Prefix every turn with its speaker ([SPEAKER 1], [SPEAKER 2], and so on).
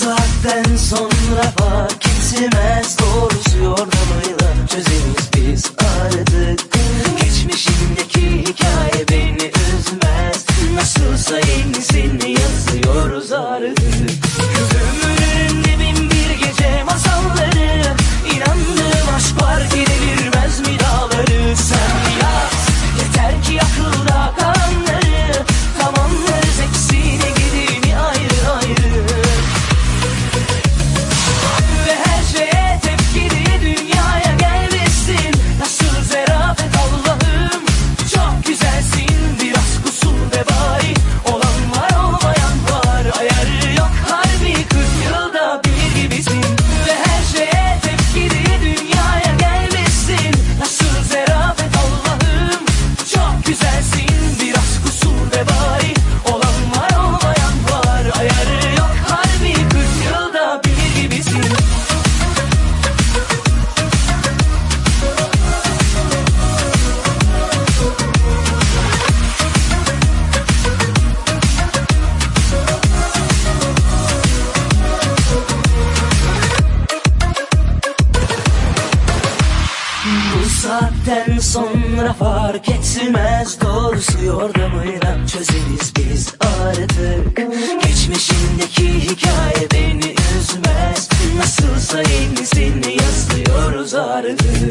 [SPEAKER 1] saatten sonra fark etmez. Doğrusu yordamıyla çözeriz biz artık. Geçmişimdeki hikaye beni üzmez. Nasılsa yenisini yazıyoruz artık. fark etmez Doğrusu yordamıyla çözeriz biz artık. Geçmişindeki hikaye beni üzmez. Nasılsa yenisini yazıyoruz artık.